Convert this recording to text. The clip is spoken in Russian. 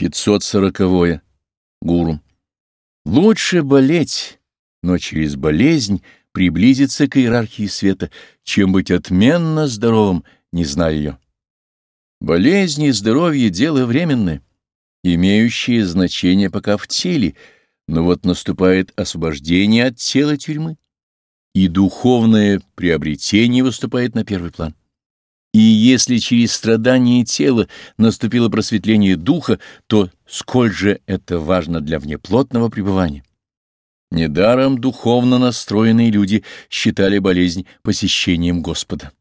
540. Гуру. Лучше болеть, но через болезнь приблизиться к иерархии света, чем быть отменно здоровым, не зная ее. Болезни и здоровье — дело временное, имеющее значение пока в теле, но вот наступает освобождение от тела тюрьмы, и духовное приобретение выступает на первый план. И если через страдание тела наступило просветление духа, то сколь же это важно для внеплотного пребывания. Недаром духовно настроенные люди считали болезнь посещением Господа.